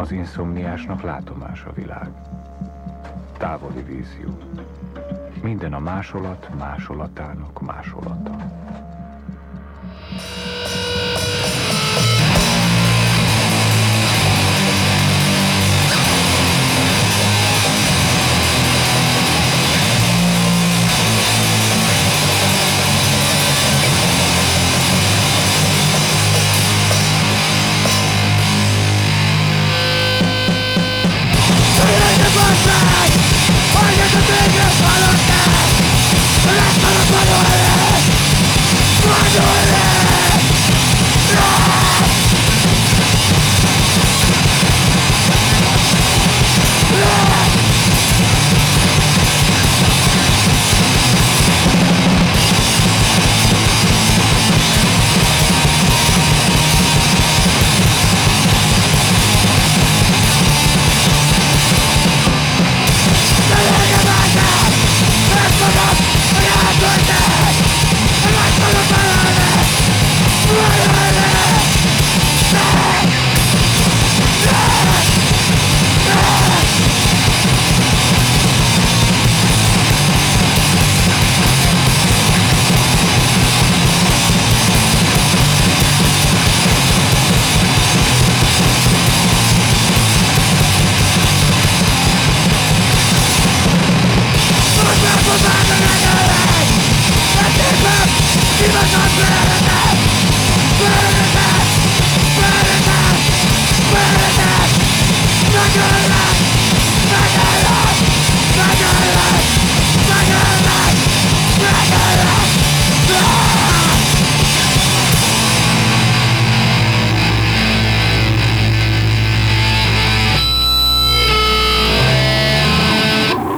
Az inszomniásnak látomás a világ. Távoli vízió. Minden a másolat másolatának másolata. die